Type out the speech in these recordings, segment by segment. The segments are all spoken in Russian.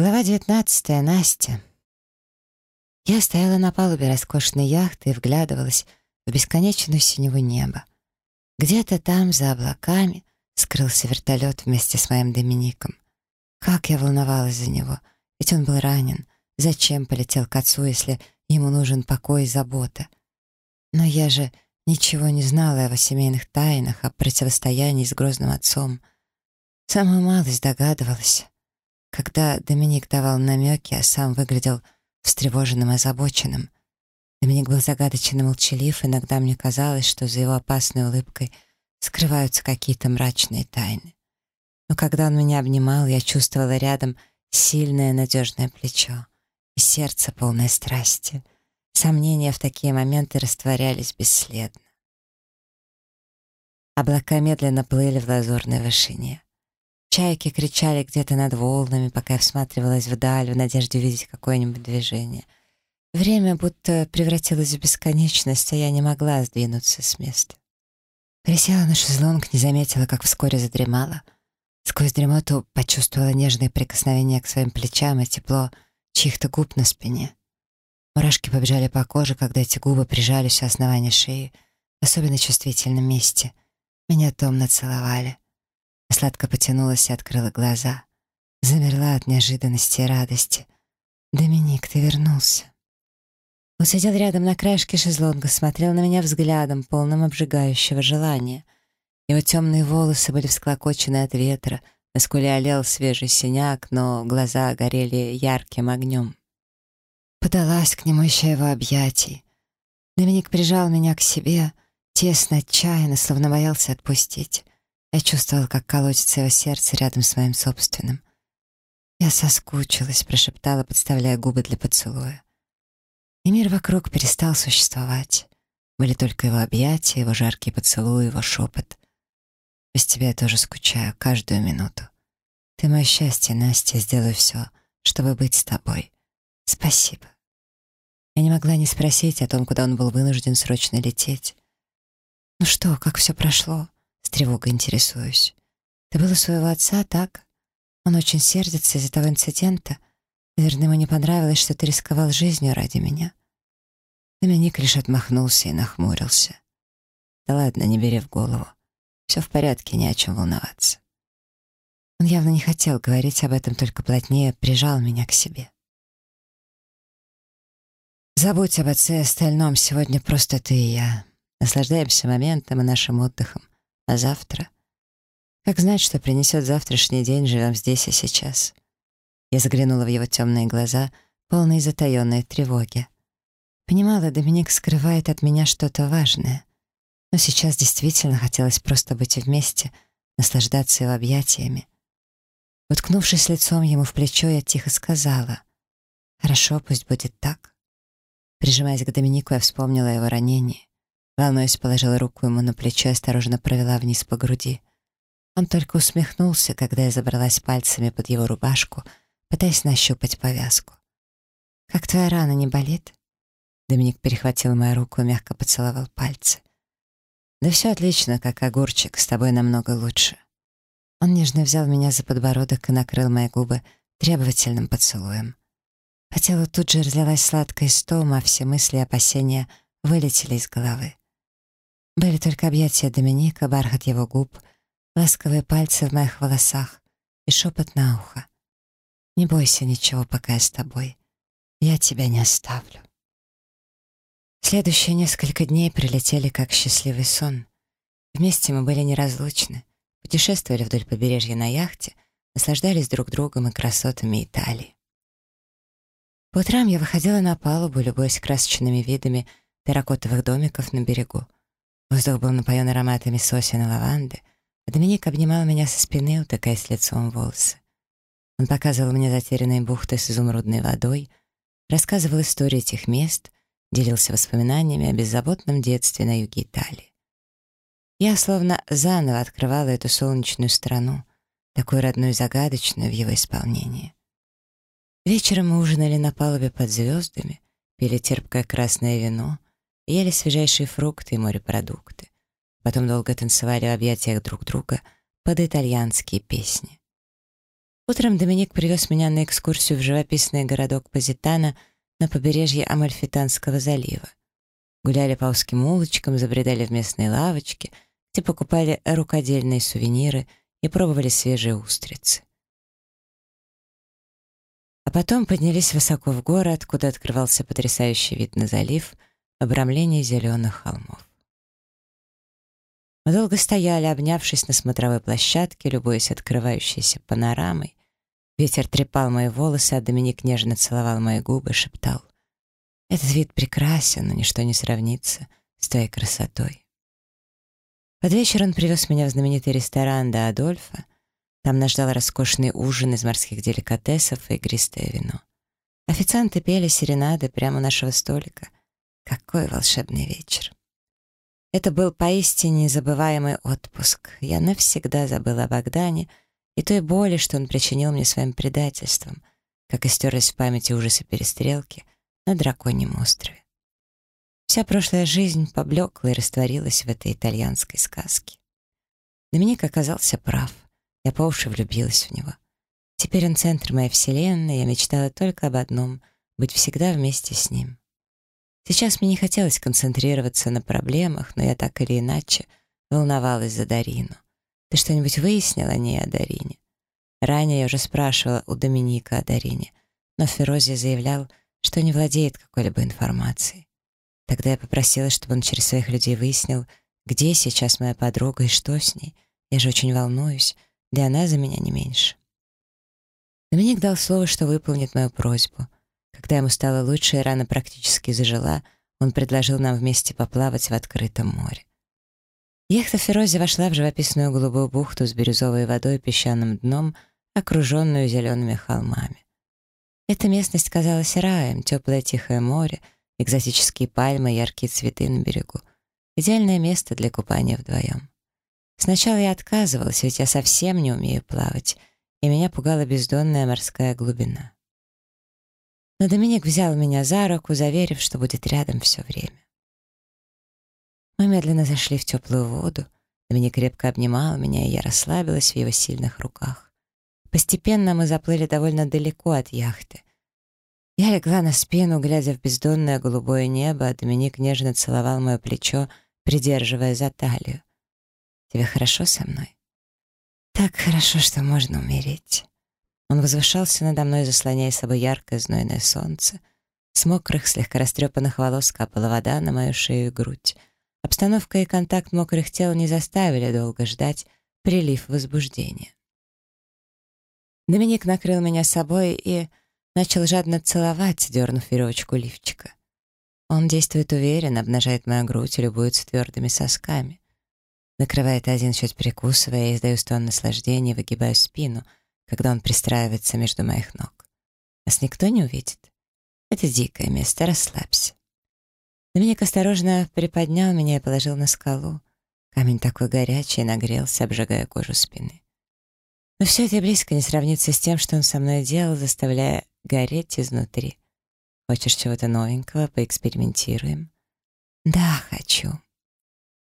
Глава 19. Настя. Я стояла на палубе роскошной яхты и вглядывалась в бесконечную синеву неба. Где-то там, за облаками, скрылся вертолет вместе с моим Домиником. Как я волновалась за него, ведь он был ранен. Зачем полетел к отцу, если ему нужен покой и забота? Но я же ничего не знала о его семейных тайнах, о противостоянии с грозным отцом. Самую малость догадывалась. Когда Доминик давал намеки, а сам выглядел встревоженным и озабоченным. Доминик был загадочно молчалив, иногда мне казалось, что за его опасной улыбкой скрываются какие-то мрачные тайны. Но когда он меня обнимал, я чувствовала рядом сильное надежное плечо и сердце полное страсти. Сомнения в такие моменты растворялись бесследно. Облака медленно плыли в лазурной вышине. Чайки кричали где-то над волнами, пока я всматривалась вдаль в надежде увидеть какое-нибудь движение. Время будто превратилось в бесконечность, а я не могла сдвинуться с места. Присела на шезлонг, не заметила, как вскоре задремала. Сквозь дремоту почувствовала нежные прикосновения к своим плечам и тепло чьих-то губ на спине. Мурашки побежали по коже, когда эти губы прижались у основания шеи, в особенно чувствительном месте. Меня томно целовали. Сладко потянулась и открыла глаза. Замерла от неожиданности и радости. «Доминик, ты вернулся». Он сидел рядом на краешке шезлонга, смотрел на меня взглядом, полным обжигающего желания. Его темные волосы были всклокочены от ветра, на скуле олел свежий синяк, но глаза горели ярким огнем. Подалась к нему еще его объятий. Доминик прижал меня к себе, тесно, отчаянно, словно боялся отпустить. Я чувствовала, как колотится его сердце рядом с моим собственным. Я соскучилась, прошептала, подставляя губы для поцелуя. И мир вокруг перестал существовать. Были только его объятия, его жаркие поцелуи, его шепот. Без тебя я тоже скучаю каждую минуту. Ты мое счастье, Настя, сделаю все, чтобы быть с тобой. Спасибо. Я не могла не спросить о том, куда он был вынужден срочно лететь. Ну что, как все прошло? С тревогой интересуюсь. Ты был у своего отца, так? Он очень сердится из-за того инцидента. Наверное, ему не понравилось, что ты рисковал жизнью ради меня. Доминик лишь отмахнулся и нахмурился. Да ладно, не бери в голову. Все в порядке, не о чем волноваться. Он явно не хотел говорить об этом, только плотнее прижал меня к себе. Забудь об отце и остальном, сегодня просто ты и я. Наслаждаемся моментом и нашим отдыхом. А завтра? Как знать, что принесет завтрашний день, живем здесь и сейчас. Я заглянула в его темные глаза, полные затаенной тревоги. Понимала, Доминик скрывает от меня что-то важное. Но сейчас действительно хотелось просто быть вместе, наслаждаться его объятиями. Уткнувшись лицом ему в плечо, я тихо сказала, «Хорошо, пусть будет так». Прижимаясь к Доминику, я вспомнила его ранение. Волнуясь, положила руку ему на плечо и осторожно провела вниз по груди. Он только усмехнулся, когда я забралась пальцами под его рубашку, пытаясь нащупать повязку. «Как твоя рана не болит?» Доминик перехватил мою руку и мягко поцеловал пальцы. «Да все отлично, как огурчик, с тобой намного лучше». Он нежно взял меня за подбородок и накрыл мои губы требовательным поцелуем. По телу тут же разлилась сладкая стома, а все мысли и опасения вылетели из головы. Были только объятия Доминика, бархат его губ, ласковые пальцы в моих волосах и шепот на ухо. «Не бойся ничего, пока я с тобой. Я тебя не оставлю». Следующие несколько дней прилетели как счастливый сон. Вместе мы были неразлучны, путешествовали вдоль побережья на яхте, наслаждались друг другом и красотами Италии. По утрам я выходила на палубу, любуясь красочными видами терракотовых домиков на берегу. Воздух был напоен ароматами сосен и лаванды, а Доминик обнимал меня со спины, утыкаясь лицом волосы. Он показывал мне затерянные бухты с изумрудной водой, рассказывал истории этих мест, делился воспоминаниями о беззаботном детстве на юге Италии. Я словно заново открывала эту солнечную страну, такую родную загадочную в его исполнении. Вечером мы ужинали на палубе под звездами, пили терпкое красное вино — ели свежайшие фрукты и морепродукты. Потом долго танцевали в объятиях друг друга под итальянские песни. Утром Доминик привез меня на экскурсию в живописный городок Позитана на побережье Амальфитанского залива. Гуляли по узким улочкам, забредали в местные лавочки, где покупали рукодельные сувениры и пробовали свежие устрицы. А потом поднялись высоко в горы, откуда открывался потрясающий вид на залив, обрамление зеленых холмов. Мы долго стояли, обнявшись на смотровой площадке, любуясь открывающейся панорамой. Ветер трепал мои волосы, а Доминик нежно целовал мои губы, шептал. «Этот вид прекрасен, но ничто не сравнится с твоей красотой». Под вечер он привез меня в знаменитый ресторан до Адольфа, там нас ждал роскошный ужин из морских деликатесов и игристое вино. Официанты пели серенады прямо у нашего столика. Какой волшебный вечер. Это был поистине незабываемый отпуск. Я навсегда забыла о Богдане и той боли, что он причинил мне своим предательством, как и стерлись в памяти ужасы перестрелки на Драконьем острове. Вся прошлая жизнь поблекла и растворилась в этой итальянской сказке. Доминик оказался прав — я по уши влюбилась в него. Теперь он центр моей вселенной, я мечтала только об одном — быть всегда вместе с ним. Сейчас мне не хотелось концентрироваться на проблемах, но я так или иначе волновалась за Дарину. Ты что-нибудь выяснила о ней о Дарине? Ранее я уже спрашивала у Доминика о Дарине, но Ферози заявлял, что не владеет какой-либо информацией. Тогда я попросила, чтобы он через своих людей выяснил, где сейчас моя подруга и что с ней. Я же очень волнуюсь, да и она за меня не меньше. Доминик дал слово, что выполнит мою просьбу. Когда ему стало лучше и рана практически зажила, он предложил нам вместе поплавать в открытом море. Яхта Ферози вошла в живописную голубую бухту с бирюзовой водой и песчаным дном, окруженную зелеными холмами. Эта местность казалась раем, теплое тихое море, экзотические пальмы, яркие цветы на берегу. Идеальное место для купания вдвоем. Сначала я отказывалась, ведь я совсем не умею плавать, и меня пугала бездонная морская глубина. Но Доминик взял меня за руку, заверив, что будет рядом все время. Мы медленно зашли в теплую воду. Доминик крепко обнимал меня, и я расслабилась в его сильных руках. Постепенно мы заплыли довольно далеко от яхты. Я легла на спину, глядя в бездонное голубое небо, а Доминик нежно целовал мое плечо, придерживая за талию. Тебе хорошо со мной? Так хорошо, что можно умереть. Он возвышался надо мной, заслоняя собой яркое знойное солнце. С мокрых, слегка растрепанных волос капала вода на мою шею и грудь. Обстановка и контакт мокрых тел не заставили долго ждать прилив возбуждения. Доминик накрыл меня собой и начал жадно целовать, дернув веревочку лифчика. Он действует уверенно, обнажает мою грудь и любуется твердыми сосками. Накрывает один, чуть прикусывая, я издаю стон наслаждения, выгибаю спину, когда он пристраивается между моих ног. Нас никто не увидит. Это дикое место, расслабься. Доминик осторожно приподнял меня и положил на скалу. Камень такой горячий нагрелся, обжигая кожу спины. Но все это близко не сравнится с тем, что он со мной делал, заставляя гореть изнутри. Хочешь чего-то новенького, поэкспериментируем? Да, хочу.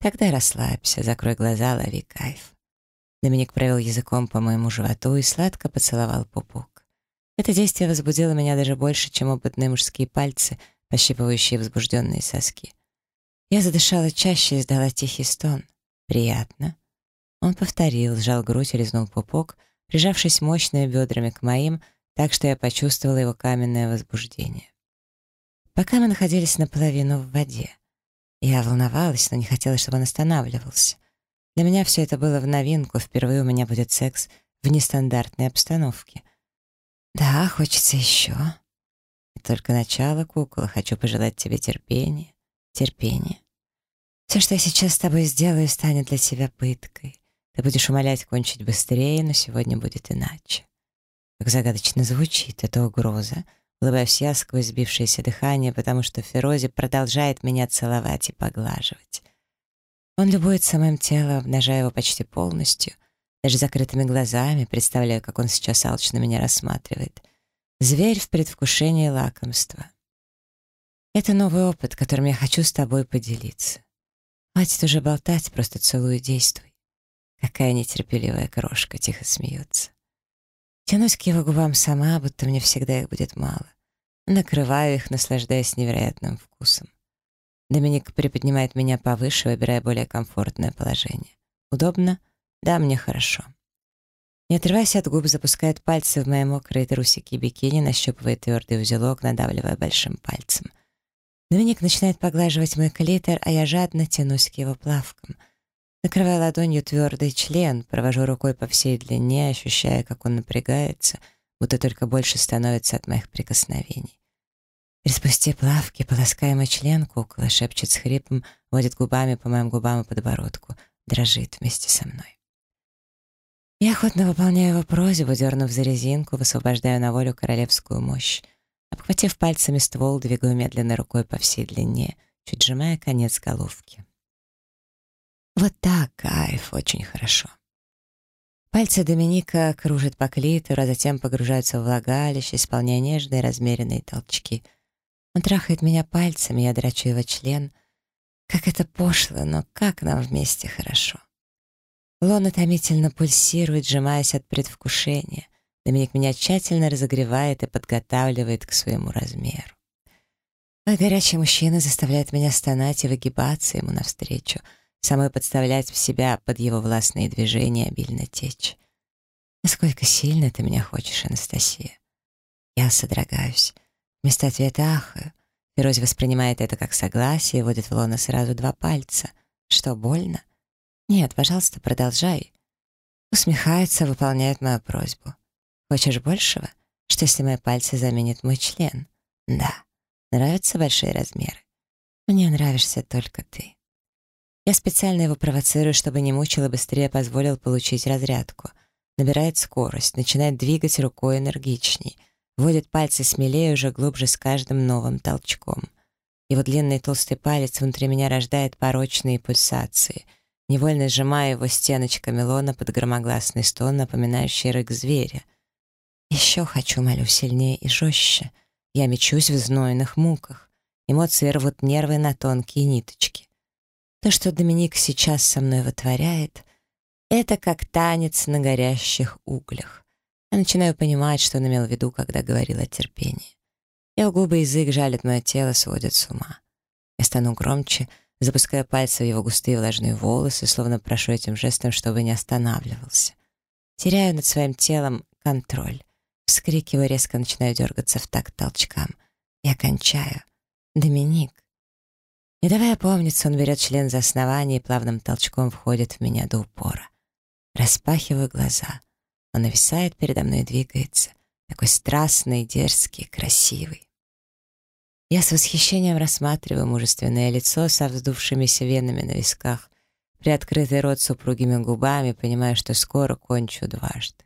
Тогда расслабься, закрой глаза, лови кайф. Доминик провел языком по моему животу и сладко поцеловал пупок. Это действие возбудило меня даже больше, чем опытные мужские пальцы, пощипывающие возбужденные соски. Я задышала чаще и издала тихий стон. «Приятно». Он повторил, сжал грудь и лизнул пупок, прижавшись мощными бедрами к моим, так что я почувствовала его каменное возбуждение. Пока мы находились наполовину в воде, я волновалась, но не хотела, чтобы он останавливался. Для меня все это было в новинку, впервые у меня будет секс в нестандартной обстановке. Да, хочется еще. И только начало, кукла, хочу пожелать тебе терпения, терпения. Все, что я сейчас с тобой сделаю, станет для тебя пыткой. Ты будешь умолять кончить быстрее, но сегодня будет иначе. Как загадочно звучит эта угроза — улыбаюсь я сквозь сбившееся дыхание, потому что Ферози продолжает меня целовать и поглаживать. Он любуется моим телом, обнажая его почти полностью, даже закрытыми глазами, представляя, как он сейчас алчно меня рассматривает. Зверь в предвкушении лакомства. Это новый опыт, которым я хочу с тобой поделиться. Хватит уже болтать, просто целую действуй. Какая нетерпеливая крошка тихо смеется. Тянусь к его губам сама, будто мне всегда их будет мало. Накрываю их, наслаждаясь невероятным вкусом. Доминик приподнимает меня повыше, выбирая более комфортное положение. Удобно? Да, мне хорошо. Не отрываясь от губ, запускает пальцы в мои мокрые трусики бикини, нащупывает твердый узелок, надавливая большим пальцем. Доминик начинает поглаживать мой клитор, а я жадно тянусь к его плавкам. Накрывая ладонью твердый член, провожу рукой по всей длине, ощущая, как он напрягается, будто только больше становится от моих прикосновений. «Приспусти плавки, полоскай мой член, кукла», — шепчет с хрипом, водит губами по моим губам и подбородку, дрожит вместе со мной. Я охотно выполняю его просьбу, дернув за резинку, высвобождаю на волю королевскую мощь. Обхватив пальцами ствол, двигаю медленно рукой по всей длине, чуть сжимая конец головки. Вот так, кайф, очень хорошо. Пальцы Доминика кружат по клитору, а затем погружаются в влагалище, исполняя нежные размеренные толчки. Он трахает меня пальцами, я драчу его член. Как это пошло, но как нам вместе хорошо. Лона томительно пульсирует, сжимаясь от предвкушения. Доминик меня тщательно разогревает и подготавливает к своему размеру. Мой горячий мужчина заставляет меня стонать и выгибаться ему навстречу, самой подставлять в себя под его властные движения обильно течь. «Насколько сильно ты меня хочешь, Анастасия?» Я содрогаюсь. Вместо ответа ахаю. Фероз воспринимает это как согласие и водит в лона сразу два пальца. Что, больно? «Нет, пожалуйста, продолжай». Усмехается, выполняет мою просьбу. «Хочешь большего? Что, если мои пальцы заменят мой член?» «Да. Нравятся большие размеры?» «Мне нравишься только ты». Я специально его провоцирую, чтобы не мучил и быстрее позволил получить разрядку. Набирает скорость, начинает двигать рукой энергичней, вводит пальцы смелее, уже глубже с каждым новым толчком. Его длинный толстый палец внутри меня рождает порочные пульсации — невольно сжимая его стеночками лона под громогласный стон, напоминающий рык зверя. Еще хочу, молю, сильнее и жестче. Я мечусь в знойных муках. Эмоции рвут нервы на тонкие ниточки. То, что Доминик сейчас со мной вытворяет, это как танец на горящих углях. Я начинаю понимать, что он имел в виду, когда говорил о терпении. Его губы язык жалят мое тело, сводят с ума. Я стану громче, запуская пальцы в его густые влажные волосы, словно прошу этим жестом, чтобы не останавливался. Теряю над своим телом контроль. Вскрикиваю, резко начинаю дергаться в такт толчкам. Я кончаю. Доминик. Не давая помниться, он берет член за основание и плавным толчком входит в меня до упора. Распахиваю глаза. Он нависает передо мной и двигается. Такой страстный, дерзкий, красивый. Я с восхищением рассматриваю мужественное лицо со вздувшимися венами на висках, приоткрытый рот с упругими губами, понимая, что скоро кончу дважды.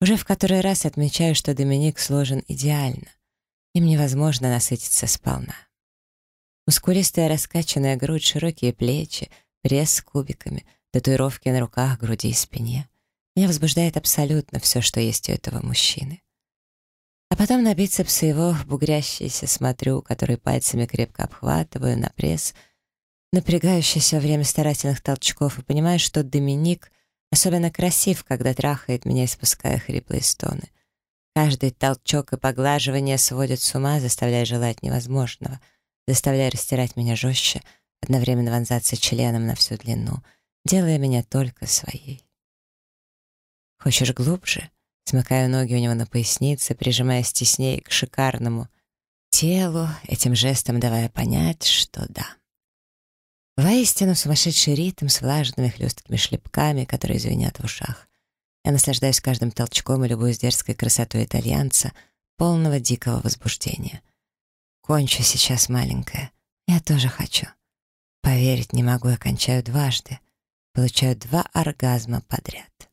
Уже в который раз отмечаю, что Доминик сложен идеально. Им невозможно насытиться сполна. Мускулистая раскачанная грудь, широкие плечи, пресс с кубиками, татуировки на руках, груди и спине. Меня возбуждает абсолютно все, что есть у этого мужчины. А потом на бицепсы его бугрящиеся смотрю, который пальцами крепко обхватываю на пресс, напрягающийся во время старательных толчков, и понимаю, что Доминик особенно красив, когда трахает меня, испуская хриплые стоны. Каждый толчок и поглаживание сводят с ума, заставляя желать невозможного, заставляя растирать меня жестче, одновременно вонзаться членом на всю длину, делая меня только своей. «Хочешь глубже?» Смыкаю ноги у него на пояснице, прижимаясь теснее к шикарному телу, этим жестом давая понять, что да. Воистину сумасшедший ритм с влажными хлесткими шлепками, которые звенят в ушах. Я наслаждаюсь каждым толчком и любую дерзкой красотой итальянца, полного дикого возбуждения. Кончу сейчас, маленькая. Я тоже хочу. Поверить не могу, я кончаю дважды. Получаю два оргазма подряд.